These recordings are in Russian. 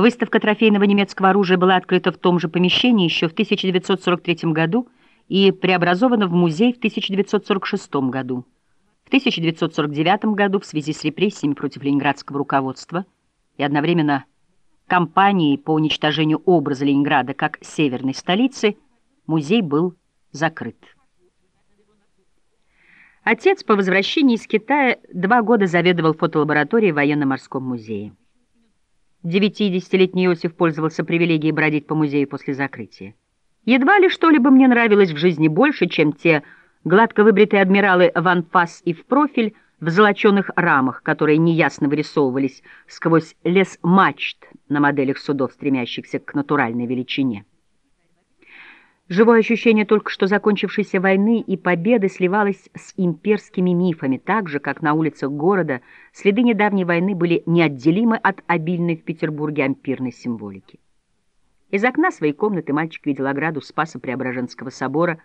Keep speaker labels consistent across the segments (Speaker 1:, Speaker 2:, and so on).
Speaker 1: Выставка трофейного немецкого оружия была открыта в том же помещении еще в 1943 году и преобразована в музей в 1946 году. В 1949 году в связи с репрессиями против ленинградского руководства и одновременно кампанией по уничтожению образа Ленинграда как северной столицы музей был закрыт. Отец по возвращении из Китая два года заведовал фотолабораторией в военно-морском музее. Девятидесятилетний Иосиф пользовался привилегией бродить по музею после закрытия. Едва ли что-либо мне нравилось в жизни больше, чем те гладко выбритые адмиралы Ван Фас и в профиль в золоченых рамах, которые неясно вырисовывались сквозь лес мачт на моделях судов, стремящихся к натуральной величине. Живое ощущение только что закончившейся войны и победы сливалось с имперскими мифами, так же, как на улицах города следы недавней войны были неотделимы от обильной в Петербурге ампирной символики. Из окна своей комнаты мальчик видел ограду Спаса-Преображенского собора,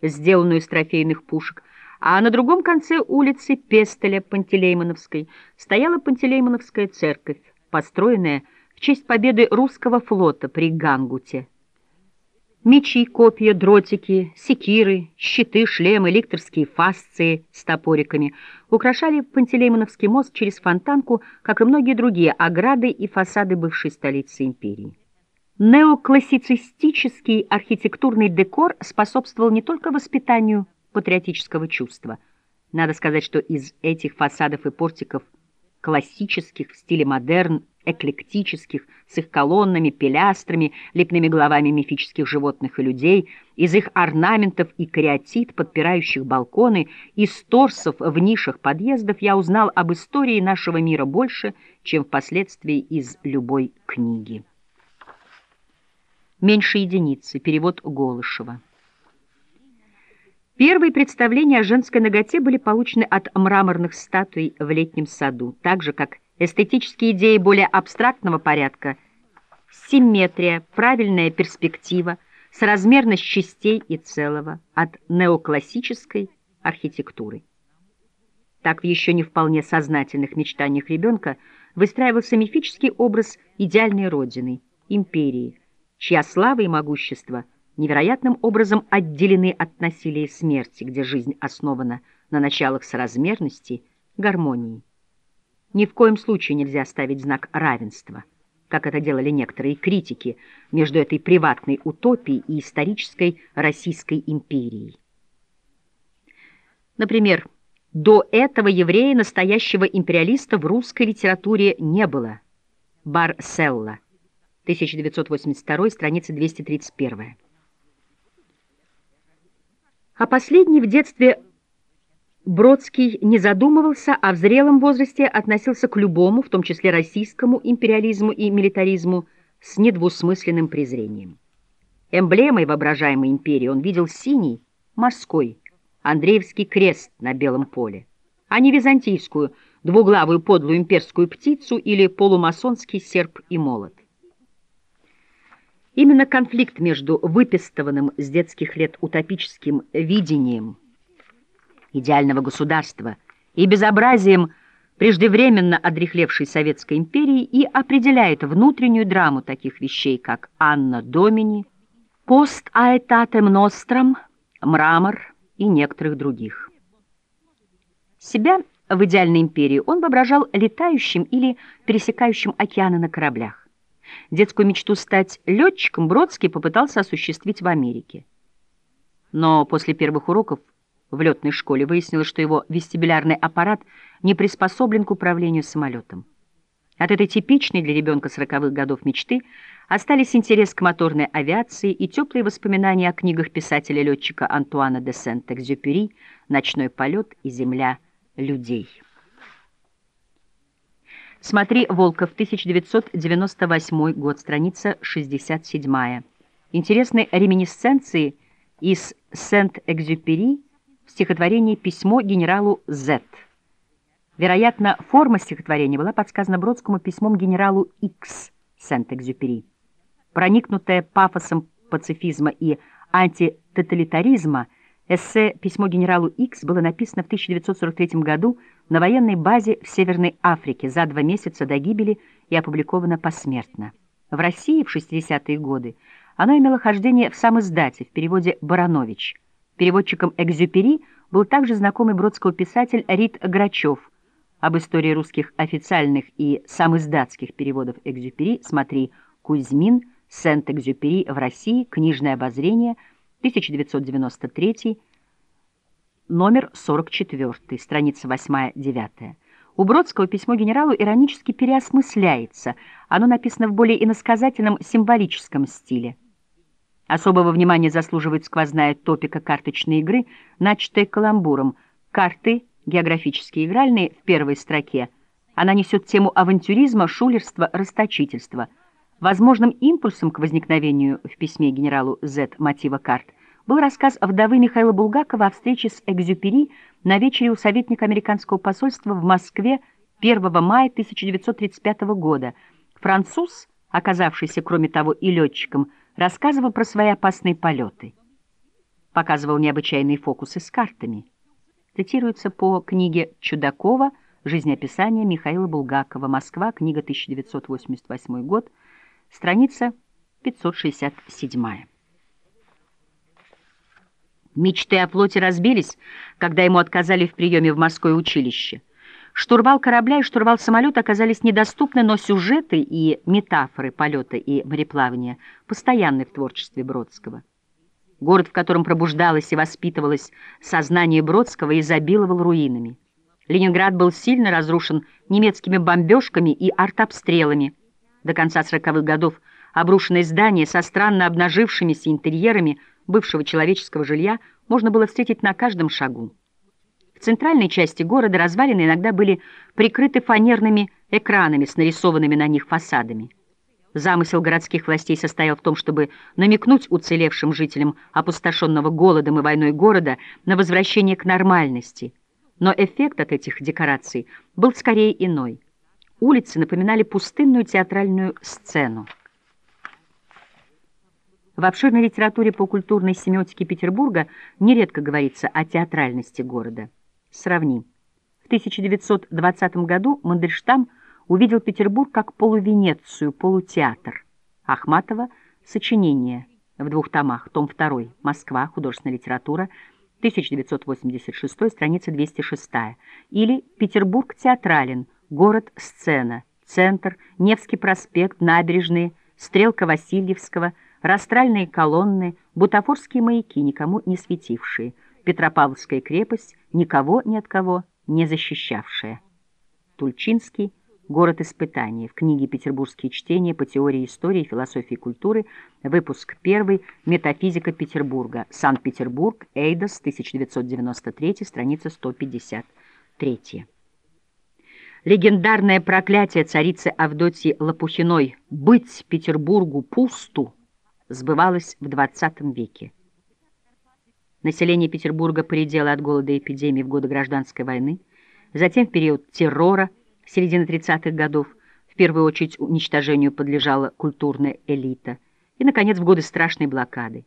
Speaker 1: сделанную из трофейных пушек, а на другом конце улицы Пестеля Пантелеймоновской стояла Пантелеймоновская церковь, построенная в честь победы русского флота при Гангуте, Мечи, копья, дротики, секиры, щиты, шлемы, ликторские фасции с топориками украшали Пантелеймоновский мост через фонтанку, как и многие другие ограды и фасады бывшей столицы империи. Неоклассицистический архитектурный декор способствовал не только воспитанию патриотического чувства. Надо сказать, что из этих фасадов и портиков классических в стиле модерн эклектических, с их колоннами, пилястрами, лепными головами мифических животных и людей, из их орнаментов и кариатид, подпирающих балконы, из торсов в нишах подъездов, я узнал об истории нашего мира больше, чем впоследствии из любой книги. Меньше единицы. Перевод Голышева. Первые представления о женской ноготе были получены от мраморных статуй в летнем саду, так же, как эстетические идеи более абстрактного порядка, симметрия, правильная перспектива, соразмерность частей и целого от неоклассической архитектуры. Так в еще не вполне сознательных мечтаниях ребенка выстраивался мифический образ идеальной родины, империи, чья слава и могущество невероятным образом отделены от насилия и смерти, где жизнь основана на началах соразмерности, гармонии. Ни в коем случае нельзя ставить знак равенства, как это делали некоторые критики, между этой приватной утопией и исторической Российской империей. Например, до этого еврея настоящего империалиста в русской литературе не было. Барселла, 1982, страница 231. А последний в детстве Бродский не задумывался, а в зрелом возрасте относился к любому, в том числе российскому, империализму и милитаризму с недвусмысленным презрением. Эмблемой воображаемой империи он видел синий, морской, Андреевский крест на белом поле, а не византийскую, двуглавую подлую имперскую птицу или полумасонский серп и молот. Именно конфликт между выпистованным с детских лет утопическим видением – идеального государства и безобразием преждевременно одрехлевшей Советской империи и определяет внутреннюю драму таких вещей, как «Анна Домини», «Пост аэтатем ностром», «Мрамор» и некоторых других. Себя в идеальной империи он воображал летающим или пересекающим океаны на кораблях. Детскую мечту стать летчиком Бродский попытался осуществить в Америке. Но после первых уроков в летной школе выяснилось, что его вестибулярный аппарат не приспособлен к управлению самолетом. От этой типичной для ребенка сороковых годов мечты остались интерес к моторной авиации и теплые воспоминания о книгах писателя-летчика Антуана де Сент-Экзюпери «Ночной полет» и «Земля людей». Смотри «Волков», 1998 год, страница 67. Интересные реминисценции из Сент-Экзюпери – стихотворении «Письмо генералу З». Вероятно, форма стихотворения была подсказана Бродскому письмом генералу Х Сент-Экзюпери. Проникнутая пафосом пацифизма и антитоталитаризма, эссе «Письмо генералу Х» было написано в 1943 году на военной базе в Северной Африке за два месяца до гибели и опубликовано посмертно. В России в 60-е годы оно имело хождение в сам издате в переводе «Баранович». Переводчиком «Экзюпери» был также знакомый бродского писатель Рит Грачев. Об истории русских официальных и самоиздатских переводов «Экзюпери» смотри «Кузьмин», «Сент-Экзюпери в России», «Книжное обозрение», 1993 номер 44, страница 8-9. У Бродского письмо генералу иронически переосмысляется. Оно написано в более иносказательном символическом стиле. Особого внимания заслуживает сквозная топика карточной игры, начатая каламбуром. Карты, географические игральные, в первой строке. Она несет тему авантюризма, шулерства, расточительства. Возможным импульсом к возникновению в письме генералу З мотива карт был рассказ вдовы Михаила Булгакова о встрече с Экзюпери на вечере у советника американского посольства в Москве 1 мая 1935 года. Француз, оказавшийся, кроме того, и летчиком, рассказывал про свои опасные полеты. Показывал необычайные фокусы с картами. Цитируется по книге Чудакова «Жизнеописание Михаила Булгакова. Москва. Книга 1988 год». Страница 567. Мечты о плоти разбились, когда ему отказали в приеме в морское училище. Штурвал корабля и штурвал самолета оказались недоступны, но сюжеты и метафоры полета и мореплавания постоянны в творчестве Бродского. Город, в котором пробуждалось и воспитывалось сознание Бродского, изобиловал руинами. Ленинград был сильно разрушен немецкими бомбежками и артобстрелами. До конца 40-х годов обрушенные здания со странно обнажившимися интерьерами – бывшего человеческого жилья можно было встретить на каждом шагу. В центральной части города развалины иногда были прикрыты фанерными экранами с нарисованными на них фасадами. Замысел городских властей состоял в том, чтобы намекнуть уцелевшим жителям опустошенного голодом и войной города на возвращение к нормальности. Но эффект от этих декораций был скорее иной. Улицы напоминали пустынную театральную сцену. В обширной литературе по культурной семиотике Петербурга нередко говорится о театральности города. Сравни. В 1920 году Мандельштам увидел Петербург как полувенецию, полутеатр. Ахматова «Сочинение» в двух томах, том 2, Москва, художественная литература, 1986, страница 206. Или «Петербург театрален», город-сцена, центр, Невский проспект, набережные, стрелка Васильевского – Растральные колонны, бутафорские маяки, никому не светившие, Петропавловская крепость, никого ни от кого не защищавшая. Тульчинский «Город испытаний» в книге «Петербургские чтения по теории истории, философии и культуры», выпуск 1, «Метафизика Петербурга», Санкт-Петербург, Эйдос, 1993, страница 153. Легендарное проклятие царицы Авдотьи Лопухиной «Быть Петербургу пусту» сбывалось в XX веке. Население Петербурга поредело от голода и эпидемии в годы Гражданской войны, затем в период террора середины 30-х годов, в первую очередь уничтожению подлежала культурная элита, и, наконец, в годы страшной блокады.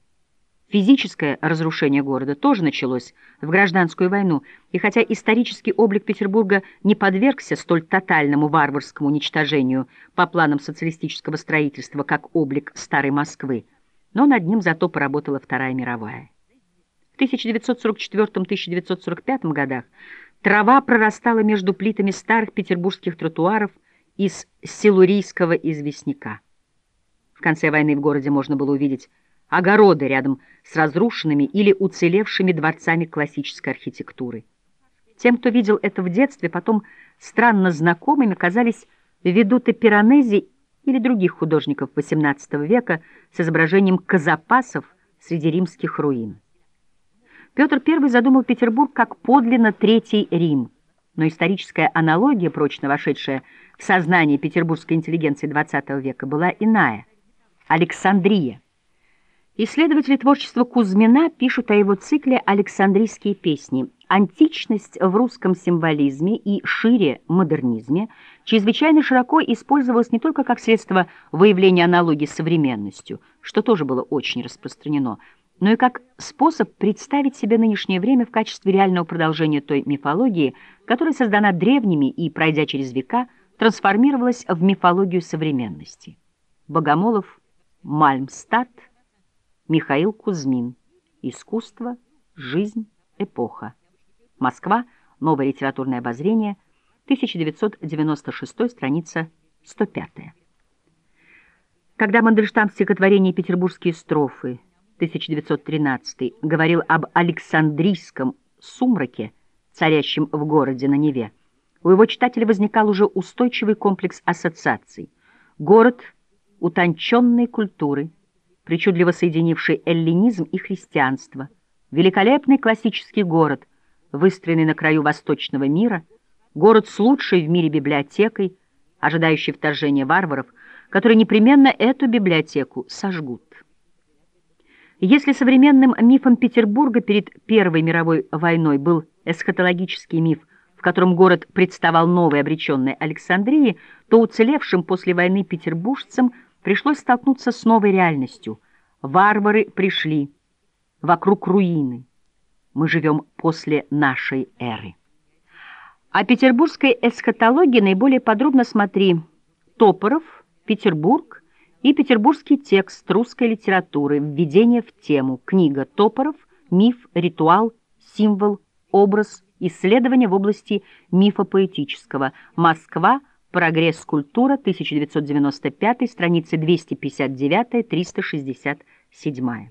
Speaker 1: Физическое разрушение города тоже началось в гражданскую войну, и хотя исторический облик Петербурга не подвергся столь тотальному варварскому уничтожению по планам социалистического строительства, как облик Старой Москвы, но над ним зато поработала Вторая мировая. В 1944-1945 годах трава прорастала между плитами старых петербургских тротуаров из силурийского известняка. В конце войны в городе можно было увидеть огороды рядом с разрушенными или уцелевшими дворцами классической архитектуры. Тем, кто видел это в детстве, потом странно знакомыми казались ведуты Пиранези или других художников XVIII века с изображением казапасов среди римских руин. Петр I задумал Петербург как подлинно Третий Рим, но историческая аналогия, прочно вошедшая в сознание петербургской интеллигенции XX века, была иная – Александрия. Исследователи творчества Кузьмина пишут о его цикле «Александрийские песни». Античность в русском символизме и шире модернизме чрезвычайно широко использовалась не только как средство выявления аналогии с современностью, что тоже было очень распространено, но и как способ представить себе нынешнее время в качестве реального продолжения той мифологии, которая создана древними и, пройдя через века, трансформировалась в мифологию современности. Богомолов, Мальмстад, Михаил Кузьмин. Искусство, жизнь, эпоха. Москва. Новое литературное обозрение. 1996, страница 105. Когда Мандельштам в стихотворении «Петербургские строфы» 1913 говорил об Александрийском сумраке, царящем в городе на Неве, у его читателя возникал уже устойчивый комплекс ассоциаций. Город утонченной культуры, причудливо соединивший эллинизм и христианство, великолепный классический город, выстроенный на краю восточного мира, город с лучшей в мире библиотекой, ожидающий вторжения варваров, которые непременно эту библиотеку сожгут. Если современным мифом Петербурга перед Первой мировой войной был эсхатологический миф, в котором город представал новой обреченной Александрии, то уцелевшим после войны петербуржцам пришлось столкнуться с новой реальностью. Варвары пришли, вокруг руины. Мы живем после нашей эры. О петербургской эсхатологии наиболее подробно смотри. Топоров, Петербург и петербургский текст русской литературы. «Введение в тему», книга Топоров, миф, ритуал, символ, образ, исследования в области мифа поэтического, Москва, прогресс культура, 1995, страницы 259-367.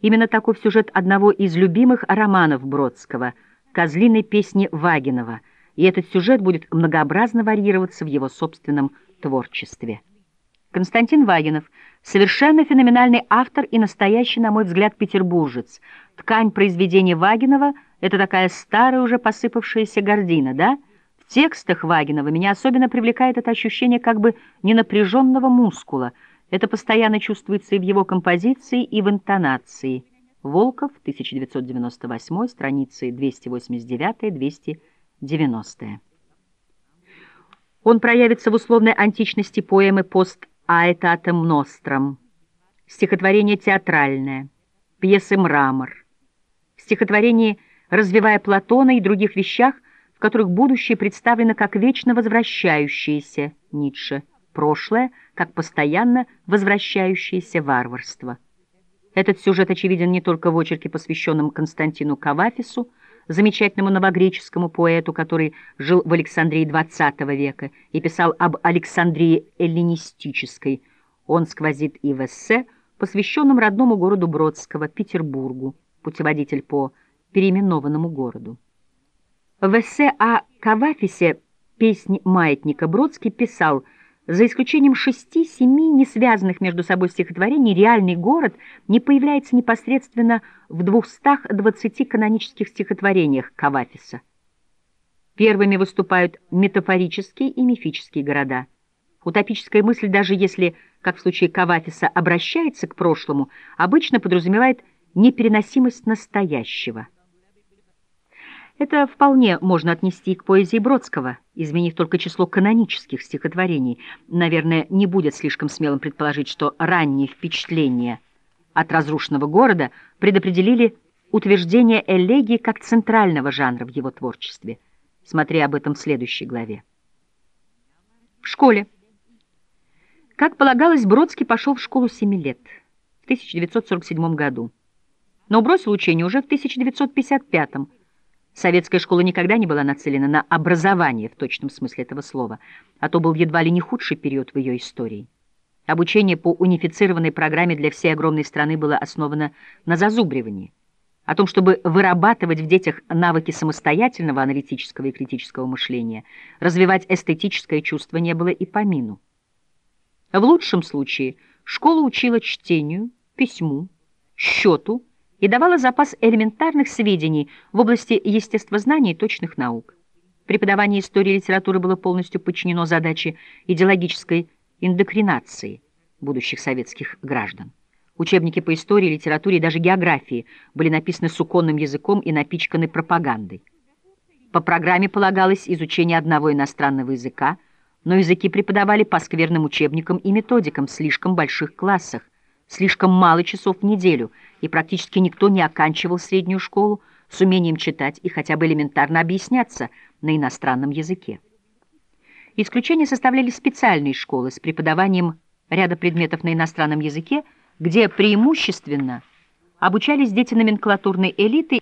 Speaker 1: Именно таков сюжет одного из любимых романов Бродского «Козлиной песни Вагинова», и этот сюжет будет многообразно варьироваться в его собственном творчестве. Константин Вагинов – совершенно феноменальный автор и настоящий, на мой взгляд, петербуржец. Ткань произведения Вагинова – это такая старая уже посыпавшаяся гордина, да? Текстах Вагинова меня особенно привлекает это ощущение как бы ненапряженного мускула. Это постоянно чувствуется и в его композиции, и в интонации. Волков, 1998, страницы 289-290. Он проявится в условной античности поэмы «Пост Аэтатом Ностром», стихотворение театральное, пьесы «Мрамор», стихотворение «Развивая Платона» и других вещах, в которых будущее представлено как вечно возвращающееся Ницше, прошлое как постоянно возвращающееся варварство. Этот сюжет очевиден не только в очерке, посвященном Константину Кавафису, замечательному новогреческому поэту, который жил в Александрии XX века и писал об Александрии эллинистической. Он сквозит и в эссе, посвященном родному городу Бродского, Петербургу, путеводитель по переименованному городу. В эссе о Кавафисе «Песнь маятника» Бродский писал – за исключением шести-семи несвязанных между собой стихотворений, реальный город не появляется непосредственно в 220 канонических стихотворениях Кавафиса. Первыми выступают метафорические и мифические города. Утопическая мысль, даже если, как в случае Кавафиса, обращается к прошлому, обычно подразумевает непереносимость настоящего – это вполне можно отнести к поэзии Бродского, изменив только число канонических стихотворений. Наверное, не будет слишком смелым предположить, что ранние впечатления от разрушенного города предопределили утверждение элегии как центрального жанра в его творчестве. Смотри об этом в следующей главе. В школе. Как полагалось, Бродский пошел в школу 7 лет, в 1947 году, но бросил учение уже в 1955 году Советская школа никогда не была нацелена на образование в точном смысле этого слова, а то был едва ли не худший период в ее истории. Обучение по унифицированной программе для всей огромной страны было основано на зазубривании. О том, чтобы вырабатывать в детях навыки самостоятельного аналитического и критического мышления, развивать эстетическое чувство не было и помину. В лучшем случае школа учила чтению, письму, счету, и давала запас элементарных сведений в области естествознания и точных наук. Преподавание истории и литературы было полностью подчинено задаче идеологической индокринации будущих советских граждан. Учебники по истории, литературе и даже географии были написаны суконным языком и напичканы пропагандой. По программе полагалось изучение одного иностранного языка, но языки преподавали по скверным учебникам и методикам в слишком больших классах, слишком мало часов в неделю, и практически никто не оканчивал среднюю школу с умением читать и хотя бы элементарно объясняться на иностранном языке. Исключение составляли специальные школы с преподаванием ряда предметов на иностранном языке, где преимущественно обучались дети номенклатурной элиты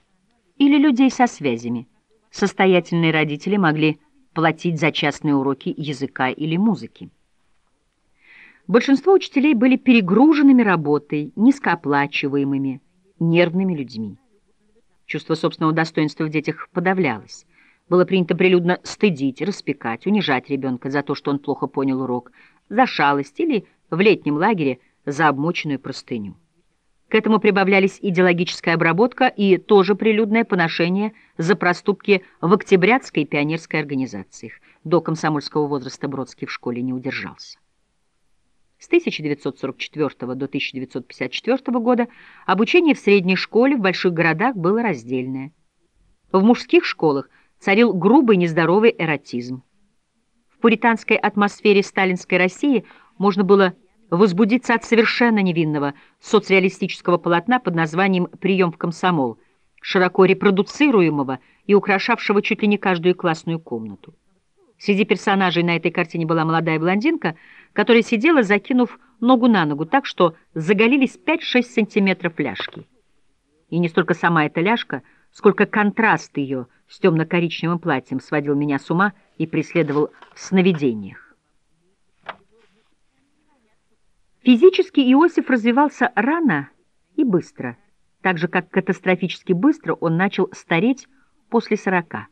Speaker 1: или людей со связями. Состоятельные родители могли платить за частные уроки языка или музыки. Большинство учителей были перегруженными работой, низкооплачиваемыми, нервными людьми. Чувство собственного достоинства в детях подавлялось. Было принято прилюдно стыдить, распекать, унижать ребенка за то, что он плохо понял урок, за шалость или в летнем лагере за обмоченную простыню. К этому прибавлялись идеологическая обработка и тоже прилюдное поношение за проступки в октябрятской пионерской организациях. До комсомольского возраста Бродский в школе не удержался. С 1944 до 1954 года обучение в средней школе в больших городах было раздельное. В мужских школах царил грубый нездоровый эротизм. В пуританской атмосфере сталинской России можно было возбудиться от совершенно невинного социалистического полотна под названием «Прием в комсомол», широко репродуцируемого и украшавшего чуть ли не каждую классную комнату. Среди персонажей на этой картине была молодая блондинка, которая сидела, закинув ногу на ногу, так что заголились 5-6 сантиметров ляжки. И не столько сама эта ляжка, сколько контраст ее с темно-коричневым платьем сводил меня с ума и преследовал в сновидениях. Физически Иосиф развивался рано и быстро, так же, как катастрофически быстро он начал стареть после сорока.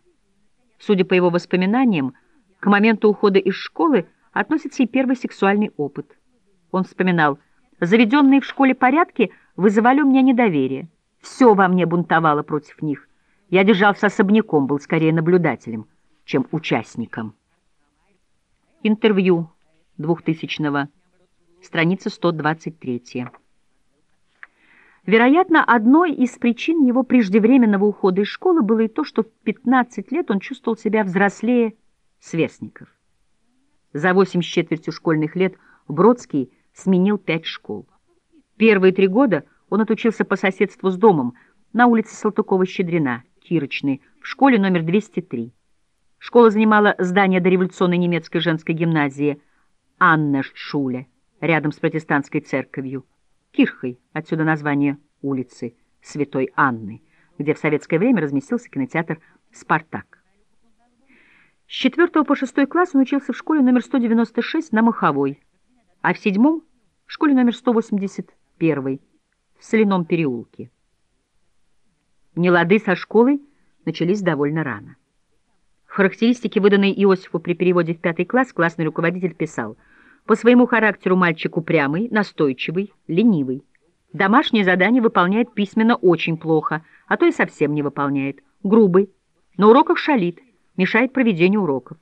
Speaker 1: Судя по его воспоминаниям, к моменту ухода из школы относится и первый сексуальный опыт. Он вспоминал, заведенные в школе порядки вызывали у меня недоверие. Все во мне бунтовало против них. Я держался особняком, был скорее наблюдателем, чем участником. Интервью 2000 года страница 123. Вероятно, одной из причин его преждевременного ухода из школы было и то, что в 15 лет он чувствовал себя взрослее сверстников. За восемь с четвертью школьных лет Бродский сменил пять школ. Первые три года он отучился по соседству с домом на улице Салтыкова-Щедрина, Кирочной, в школе номер 203. Школа занимала здание дореволюционной немецкой женской гимназии Анна-Шуле рядом с протестантской церковью, Кирхой, отсюда название улицы Святой Анны, где в советское время разместился кинотеатр «Спартак». С 4 по 6 класс он учился в школе номер 196 на Маховой, а в седьмом — в школе номер 181 в Соляном переулке. Нелады со школой начались довольно рано. В характеристике, выданной Иосифу при переводе в пятый класс, классный руководитель писал — по своему характеру мальчик упрямый, настойчивый, ленивый. Домашнее задание выполняет письменно очень плохо, а то и совсем не выполняет. Грубый. На уроках шалит, мешает проведению уроков.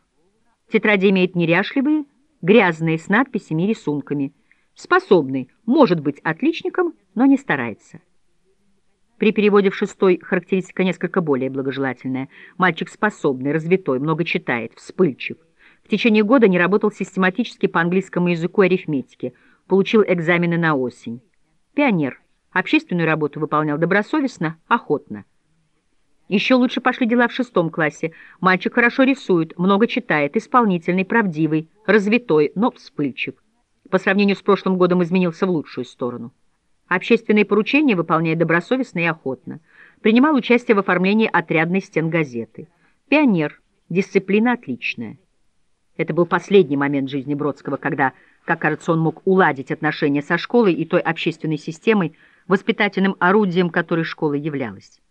Speaker 1: Тетради имеет неряшливые, грязные, с надписями и рисунками. Способный, может быть отличником, но не старается. При переводе в шестой характеристика несколько более благожелательная. Мальчик способный, развитой, много читает, вспыльчив. В течение года не работал систематически по английскому языку и арифметике, получил экзамены на осень. Пионер. Общественную работу выполнял добросовестно, охотно. Еще лучше пошли дела в шестом классе. Мальчик хорошо рисует, много читает, исполнительный, правдивый, развитой, но вспыльчив. По сравнению с прошлым годом изменился в лучшую сторону. Общественные поручения выполняет добросовестно и охотно. Принимал участие в оформлении отрядной стен газеты. Пионер. Дисциплина отличная. Это был последний момент жизни Бродского, когда, как кажется, он мог уладить отношения со школой и той общественной системой, воспитательным орудием которой школа являлась.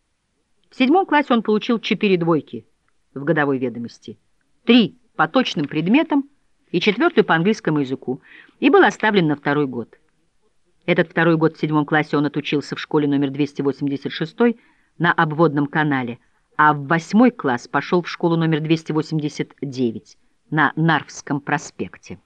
Speaker 1: В седьмом классе он получил четыре двойки в годовой ведомости, три по точным предметам и четвертую по английскому языку, и был оставлен на второй год. Этот второй год в седьмом классе он отучился в школе номер 286 на обводном канале, а в восьмой класс пошел в школу номер 289 на Нарвском проспекте.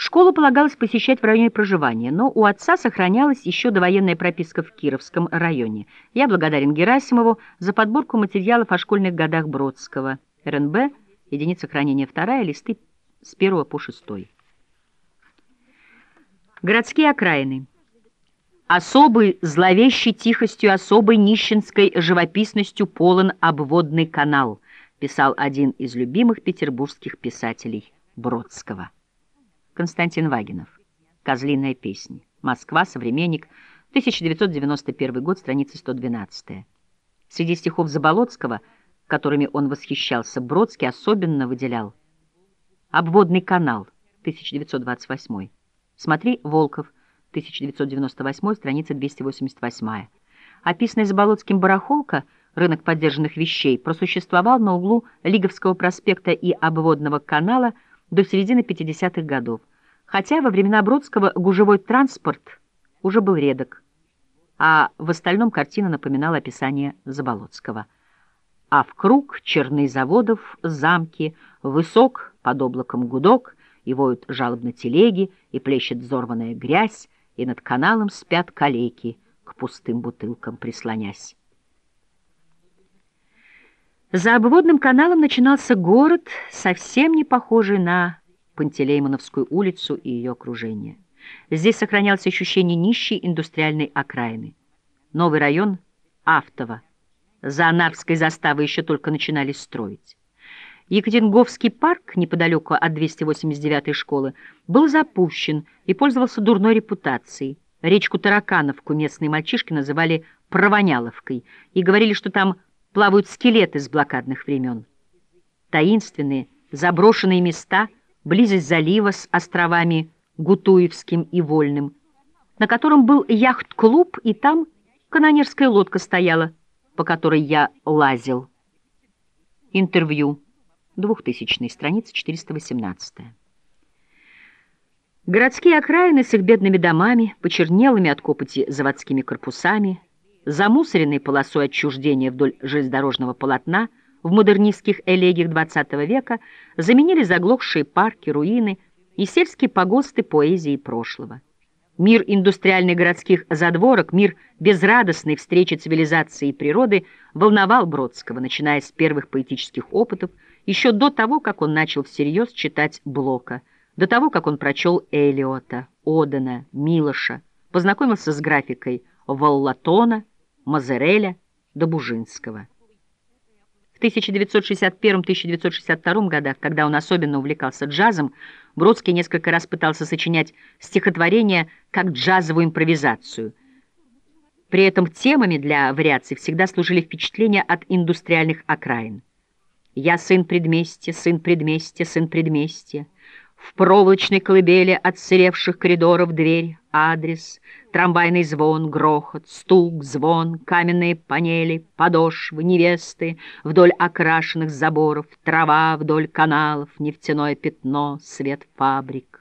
Speaker 1: Школу полагалось посещать в районе проживания, но у отца сохранялась еще довоенная прописка в Кировском районе. Я благодарен Герасимову за подборку материалов о школьных годах Бродского. РНБ, единица хранения вторая, листы с первого по шестой. Городские окраины. Особой зловещей тихостью, особой нищенской живописностью полон обводный канал — писал один из любимых петербургских писателей Бродского. Константин Вагинов. «Козлиная песня». Москва. Современник. 1991 год. Страница 112. Среди стихов Заболоцкого, которыми он восхищался, Бродский особенно выделял «Обводный канал», 1928. Смотри, Волков, 1998, страница 288. Описанный Заболоцким барахолка «Рынок поддержанных вещей» просуществовал на углу Лиговского проспекта и Обводного канала до середины 50-х годов, хотя во времена Бродского гужевой транспорт уже был редок, а в остальном картина напоминала описание Заболоцкого. А в круг черных заводов, замки, высок под облаком гудок, и воют жалобно телеги, и плещет взорванная грязь, и над каналом спят калеки, к пустым бутылкам прислонясь. За обводным каналом начинался город, совсем не похожий на Пантелеймоновскую улицу и ее окружение. Здесь сохранялось ощущение нищей индустриальной окраины. Новый район — Автово. За Анарской заставой еще только начинали строить. Екатеринговский парк, неподалеку от 289-й школы, был запущен и пользовался дурной репутацией. Речку Таракановку местные мальчишки называли Провоняловкой и говорили, что там плавают скелеты с блокадных времен. Таинственные, заброшенные места, близость залива с островами Гутуевским и Вольным, на котором был яхт-клуб, и там канонерская лодка стояла, по которой я лазил. Интервью. 2000 страница 418. Городские окраины с их бедными домами, почернелыми от копоти заводскими корпусами, замусоренной полосой отчуждения вдоль железнодорожного полотна в модернистских элегиях XX века заменили заглохшие парки, руины и сельские погосты поэзии прошлого. Мир индустриальных городских задворок, мир безрадостной встречи цивилизации и природы волновал Бродского, начиная с первых поэтических опытов, еще до того, как он начал всерьез читать Блока, до того, как он прочел Элиота, Одена, Милоша, познакомился с графикой Валлатона, Мазереля, Добужинского. В 1961-1962 годах, когда он особенно увлекался джазом, Бродский несколько раз пытался сочинять стихотворение как джазовую импровизацию. При этом темами для вариаций всегда служили впечатления от индустриальных окраин. Я сын предместья, сын предместья, сын предместья. В проволочной колыбели отсыревших коридоров дверь, адрес, трамвайный звон, грохот, стук, звон, каменные панели, подошвы, невесты, вдоль окрашенных заборов, трава вдоль каналов, нефтяное пятно, свет фабрик.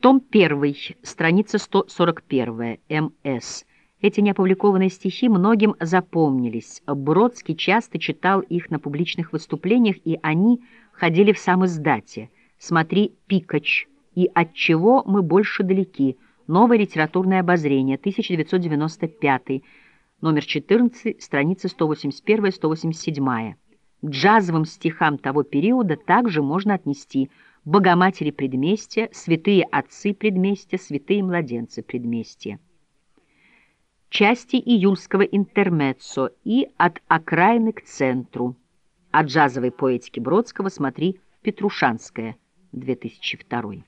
Speaker 1: Том 1, страница 141, МС. Эти неопубликованные стихи многим запомнились. Бродский часто читал их на публичных выступлениях, и они ходили в сам издате. Смотри «Пикач» и «От чего мы больше далеки» Новое литературное обозрение, 1995, номер 14, страницы 181-187. К джазовым стихам того периода также можно отнести «Богоматери предместья», «Святые отцы предместья», «Святые младенцы предместья» части июльского интермеццо и от окраины к центру. О джазовой поэтике Бродского смотри «Петрушанская», 2002.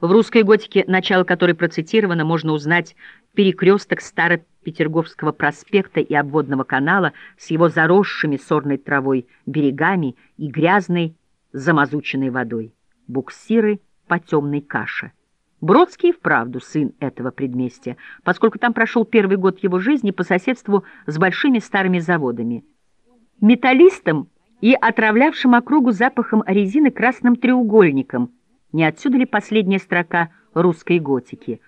Speaker 1: В русской готике, начало которой процитировано, можно узнать перекресток Старопетерговского проспекта и обводного канала с его заросшими сорной травой берегами и грязной замазученной водой, буксиры по темной каше. Бродский вправду сын этого предместья, поскольку там прошел первый год его жизни по соседству с большими старыми заводами. Металлистом и отравлявшим округу запахом резины красным треугольником. Не отсюда ли последняя строка русской готики?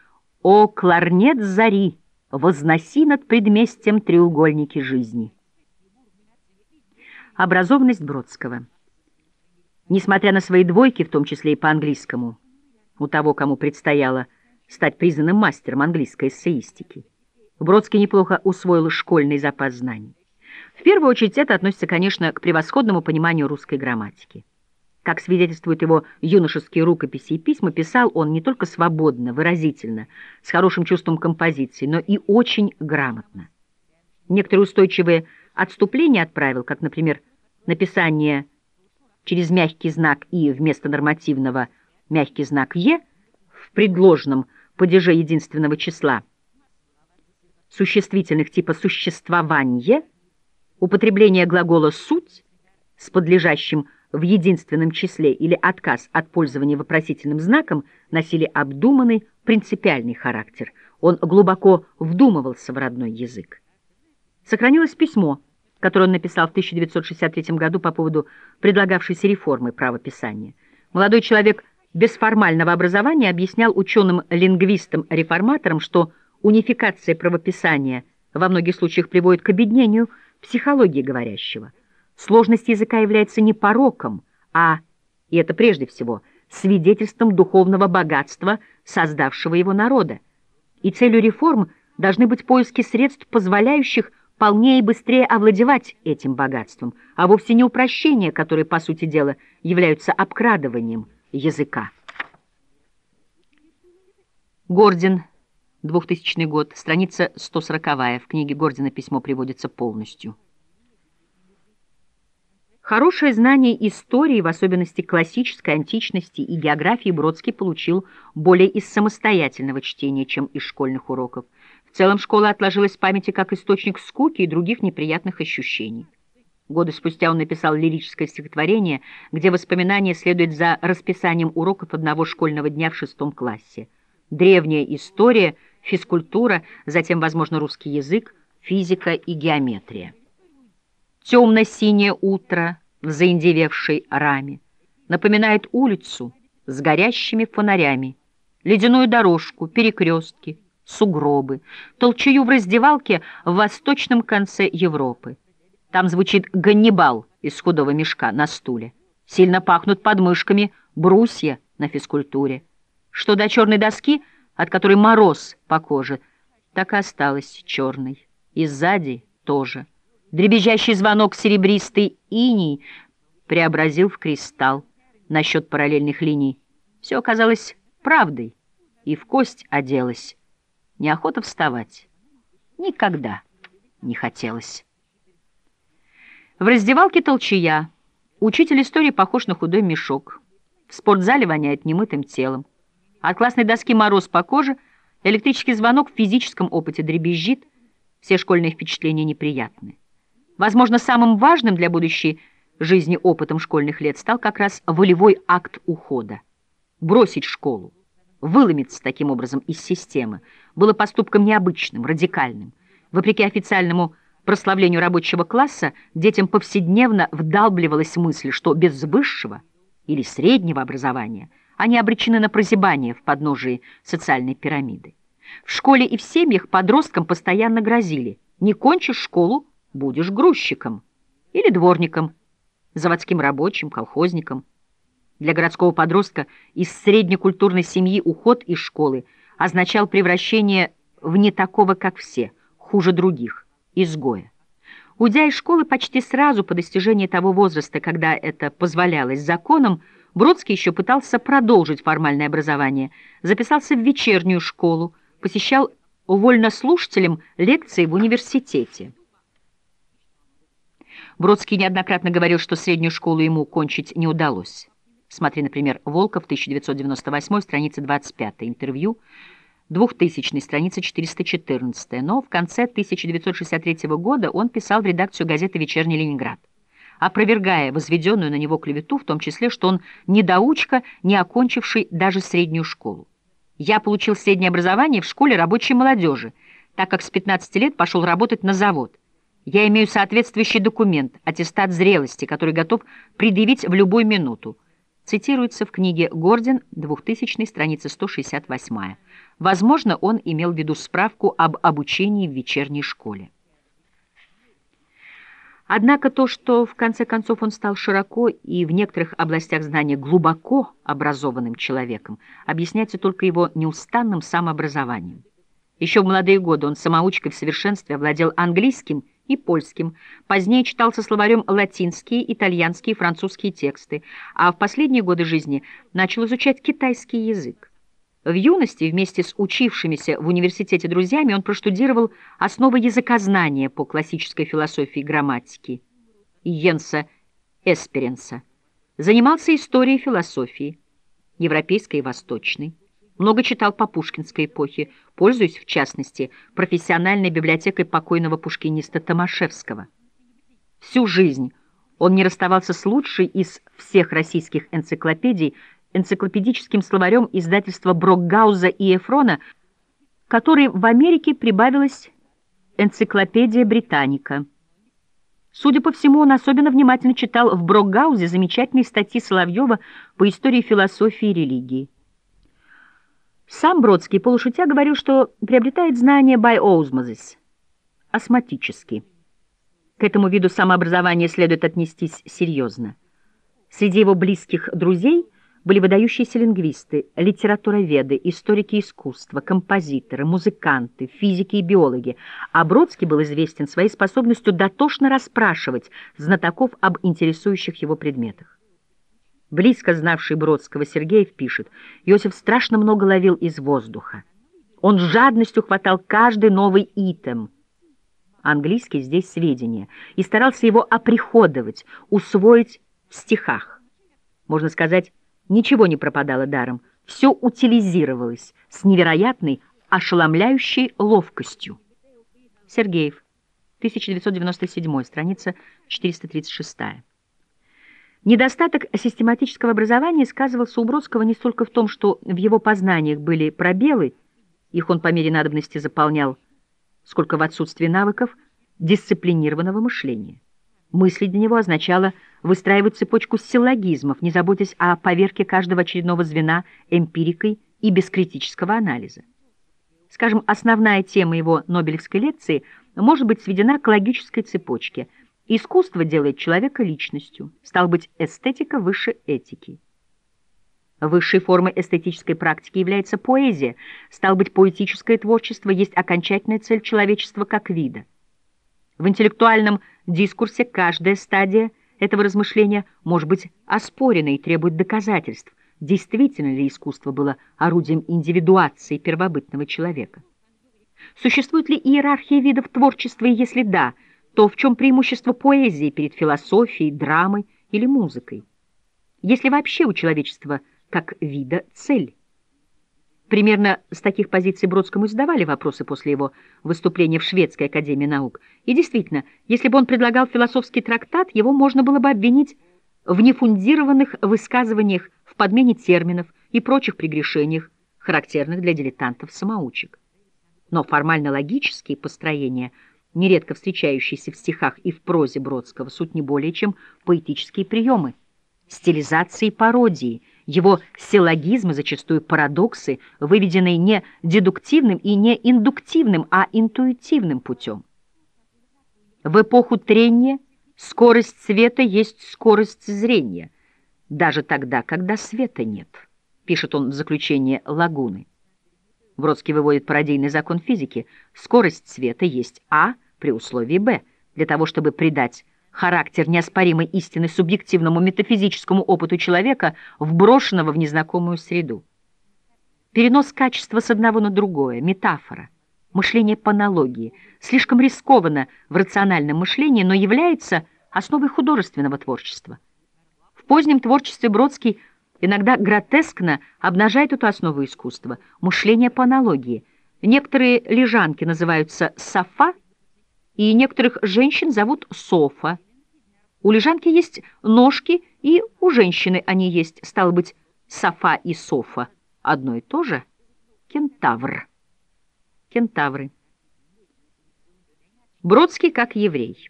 Speaker 1: «О, кларнет зари, возноси над предместьем треугольники жизни». Образованность Бродского. Несмотря на свои двойки, в том числе и по английскому, у того, кому предстояло стать признанным мастером английской эссеистики. Бродский неплохо усвоил школьный запас знаний. В первую очередь это относится, конечно, к превосходному пониманию русской грамматики. Как свидетельствуют его юношеские рукописи и письма, писал он не только свободно, выразительно, с хорошим чувством композиции, но и очень грамотно. Некоторые устойчивые отступления отправил, как, например, написание через мягкий знак «и» вместо нормативного мягкий знак «е» в предложном падеже единственного числа существительных типа «существование», употребление глагола «суть» с подлежащим в единственном числе или отказ от пользования вопросительным знаком носили обдуманный принципиальный характер. Он глубоко вдумывался в родной язык. Сохранилось письмо, которое он написал в 1963 году по поводу предлагавшейся реформы правописания. Молодой человек без формального образования объяснял ученым-лингвистам-реформаторам, что унификация правописания во многих случаях приводит к обеднению психологии говорящего. Сложность языка является не пороком, а, и это прежде всего, свидетельством духовного богатства создавшего его народа. И целью реформ должны быть поиски средств, позволяющих полнее и быстрее овладевать этим богатством, а вовсе не упрощения, которые, по сути дела, являются обкрадыванием языка. Гордин, 2000 год, страница 140 в книге Гордина письмо приводится полностью. Хорошее знание истории, в особенности классической античности и географии, Бродский получил более из самостоятельного чтения, чем из школьных уроков. В целом школа отложилась в памяти как источник скуки и других неприятных ощущений. Годы спустя он написал лирическое стихотворение, где воспоминания следуют за расписанием уроков одного школьного дня в шестом классе. Древняя история, физкультура, затем, возможно, русский язык, физика и геометрия. Темно-синее утро в заиндевевшей раме напоминает улицу с горящими фонарями, ледяную дорожку, перекрестки, сугробы, толчую в раздевалке в восточном конце Европы. Там звучит «Ганнибал» из худого мешка на стуле. Сильно пахнут подмышками брусья на физкультуре. Что до черной доски, от которой мороз по коже, так и осталась черной. И сзади тоже. Дребезжащий звонок серебристый иней преобразил в кристалл насчет параллельных линий. Все оказалось правдой и в кость оделось. Неохота вставать. Никогда не хотелось. В раздевалке толчая. Учитель истории похож на худой мешок. В спортзале воняет немытым телом. От классной доски мороз по коже, электрический звонок в физическом опыте дребезжит. Все школьные впечатления неприятны. Возможно, самым важным для будущей жизни опытом школьных лет стал как раз волевой акт ухода. Бросить школу, выломиться таким образом из системы, было поступком необычным, радикальным. Вопреки официальному прославлению рабочего класса, детям повседневно вдалбливалась мысль, что без высшего или среднего образования они обречены на прозябание в подножии социальной пирамиды. В школе и в семьях подросткам постоянно грозили «не кончишь школу, будешь грузчиком или дворником, заводским рабочим, колхозником. Для городского подростка из среднекультурной семьи уход из школы означал превращение в не такого, как все, хуже других, изгоя. Уйдя из школы почти сразу по достижении того возраста, когда это позволялось законом, Бродский еще пытался продолжить формальное образование, записался в вечернюю школу, посещал вольнослушателем лекции в университете. Бродский неоднократно говорил, что среднюю школу ему кончить не удалось. Смотри, например, Волков, 1998, страница 25, интервью, 2000, страница 414. Но в конце 1963 года он писал в редакцию газеты «Вечерний Ленинград», опровергая возведенную на него клевету, в том числе, что он недоучка, не окончивший даже среднюю школу. «Я получил среднее образование в школе рабочей молодежи, так как с 15 лет пошел работать на завод. Я имею соответствующий документ, аттестат зрелости, который готов предъявить в любую минуту. Цитируется в книге «Гордин», 2000 страница 168. Возможно, он имел в виду справку об обучении в вечерней школе. Однако то, что в конце концов он стал широко и в некоторых областях знания глубоко образованным человеком, объясняется только его неустанным самообразованием. Еще в молодые годы он самоучкой в совершенстве овладел английским и польским, позднее читал со словарем латинские, итальянские и французские тексты, а в последние годы жизни начал изучать китайский язык. В юности вместе с учившимися в университете друзьями он проштудировал основы языкознания по классической философии и грамматике Йенса Эсперенса. Занимался историей философии, европейской и восточной. Много читал по пушкинской эпохе, пользуясь, в частности, профессиональной библиотекой покойного пушкиниста Томашевского. Всю жизнь он не расставался с лучшей из всех российских энциклопедий энциклопедическим словарем издательства Брокгауза и Эфрона, который в Америке прибавилась энциклопедия Британика. Судя по всему, он особенно внимательно читал в Брокгаузе замечательные статьи Соловьева по истории философии и религии. Сам Бродский, полушутя, говорил, что приобретает знания by osmosis, осмотически. К этому виду самообразования следует отнестись серьезно. Среди его близких друзей были выдающиеся лингвисты, литературоведы, историки искусства, композиторы, музыканты, физики и биологи, а Бродский был известен своей способностью дотошно расспрашивать знатоков об интересующих его предметах. Близко знавший Бродского Сергеев пишет, Иосиф страшно много ловил из воздуха. Он с жадностью хватал каждый новый итем, английский здесь сведения, и старался его оприходовать, усвоить в стихах. Можно сказать, Ничего не пропадало даром, все утилизировалось с невероятной, ошеломляющей ловкостью. Сергеев, 1997, страница 436. Недостаток систематического образования сказывался у Бродского не столько в том, что в его познаниях были пробелы, их он по мере надобности заполнял, сколько в отсутствии навыков дисциплинированного мышления. Мыслить для него означало выстраивать цепочку силлогизмов, не заботясь о поверке каждого очередного звена эмпирикой и без критического анализа. Скажем, основная тема его Нобелевской лекции может быть сведена к логической цепочке. Искусство делает человека личностью, стал быть, эстетика выше этики. Высшей формой эстетической практики является поэзия, стал быть, поэтическое творчество есть окончательная цель человечества как вида. В интеллектуальном дискурсе каждая стадия этого размышления может быть оспорена и требует доказательств, действительно ли искусство было орудием индивидуации первобытного человека. Существует ли иерархия видов творчества, и если да, то в чем преимущество поэзии перед философией, драмой или музыкой? Если вообще у человечества как вида цель? Примерно с таких позиций Бродскому задавали вопросы после его выступления в Шведской академии наук. И действительно, если бы он предлагал философский трактат, его можно было бы обвинить в нефундированных высказываниях, в подмене терминов и прочих прегрешениях, характерных для дилетантов-самоучек. Но формально-логические построения, нередко встречающиеся в стихах и в прозе Бродского, суть не более чем поэтические приемы, стилизации пародии – его силлогизмы, зачастую парадоксы, выведенные не дедуктивным и не индуктивным, а интуитивным путем. В эпоху трения скорость света есть скорость зрения, даже тогда, когда света нет, пишет он в заключении «Лагуны». Бродский выводит пародийный закон физики. Скорость света есть А при условии Б. Для того, чтобы придать характер неоспоримой истины субъективному метафизическому опыту человека, вброшенного в незнакомую среду. Перенос качества с одного на другое, метафора, мышление по аналогии, слишком рискованно в рациональном мышлении, но является основой художественного творчества. В позднем творчестве Бродский иногда гротескно обнажает эту основу искусства, мышление по аналогии. Некоторые лежанки называются «сафа», и некоторых женщин зовут Софа. У лежанки есть ножки, и у женщины они есть, стало быть, Софа и Софа. Одно и то же — кентавр. Кентавры. Бродский как еврей.